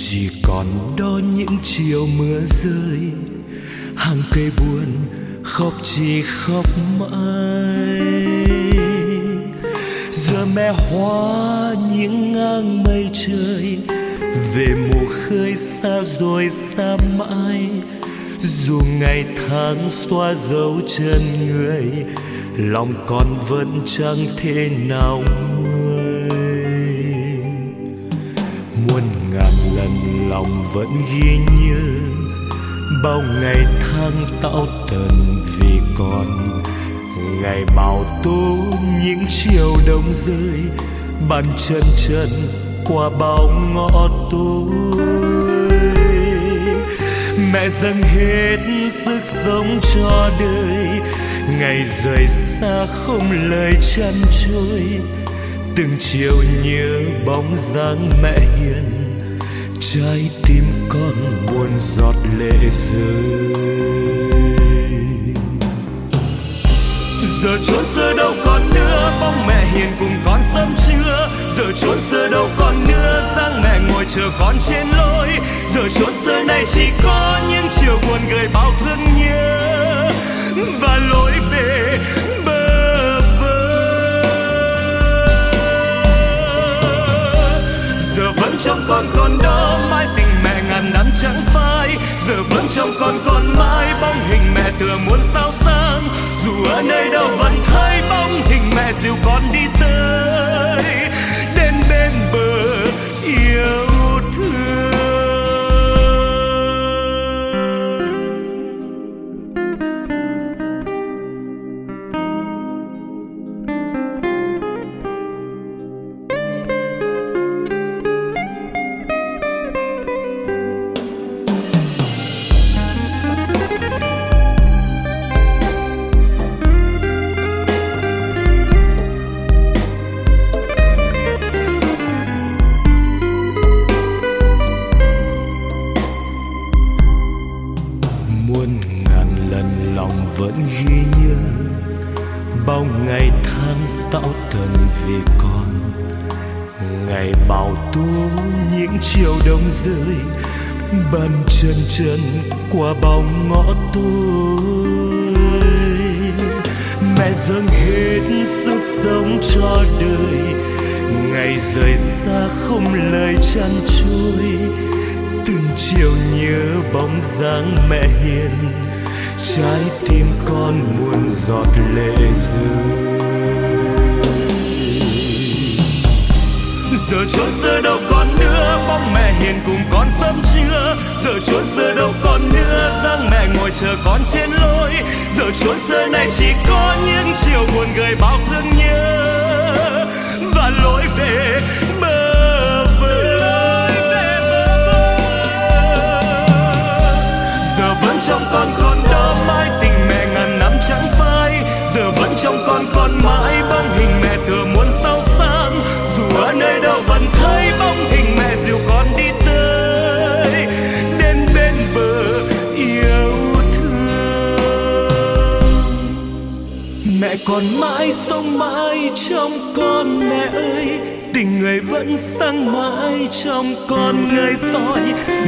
chỉ còn đó những chiều mưa rơi, hàng cây buồn khóc chỉ khóc mãi. Giờ mẹ hóa những ngang mây trời, về mùa khơi xa rồi xa mãi. Dù ngày tháng xóa dấu chân người, lòng con vẫn chẳng thể nào lòng vẫn ghi nhớ. Bao ngày tháng tạo tần vì con ngày bão tố những chiều đông rơi. Bàn chân chân qua bao ngõ tối mẹ dâng hết sức sống cho đời. Ngày rời xa không lời chăn trôi. Từng chiều nhớ bóng dáng mẹ hiền trái tim con buồn giọt lệ rơi. Giờ chốn xưa đâu còn nữa mong mẹ hiền cùng con sớm trưa giờ chốn xưa đâu còn nữa, dáng mẹ ngồi chờ con trên lối. Giờ chốn xưa này chỉ có những chiều buồn gợi bao thương nhớ. Và lối về hình tựa muôn sao sáng dù ở nơi đâu vẫn thấy bóng, hình mẹ dìu con đi lần lòng vẫn ghi nhớ. Bao ngày tháng tạo tần vì con. Ngày bào tố những chiều đông rơi, bàn chân chân qua bao ngõ tôi. Mẹ dâng hết sức sống cho đời, ngày rời xa không lời chăn trôi. Từng chiều nhớ bóng dáng mẹ hiền trái tim con muôn giọt lệ rơi giờ chốn xưa đâu còn nữa, bóng mẹ hiền cùng con sớm trưa. Giờ chốn xưa đâu còn nữa, dáng mẹ ngồi chờ con trên lối. Giờ chốn xưa này chỉ có những chiều buồn gầy bao thương nhớ. Và lối về con còn mãi bóng hình mẹ thừa muôn sao sáng dù ở nơi đâu vẫn thấy bóng hình mẹ dìu con đi tới, đến bên bờ yêu thương. Mẹ còn mãi sống mãi trong con mẹ ơi, tình người vẫn sáng mãi trong con người soi.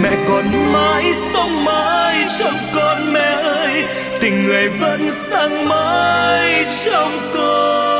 Mẹ còn mãi sống mãi trong con mẹ ơi tình người vẫn sáng mãi trong con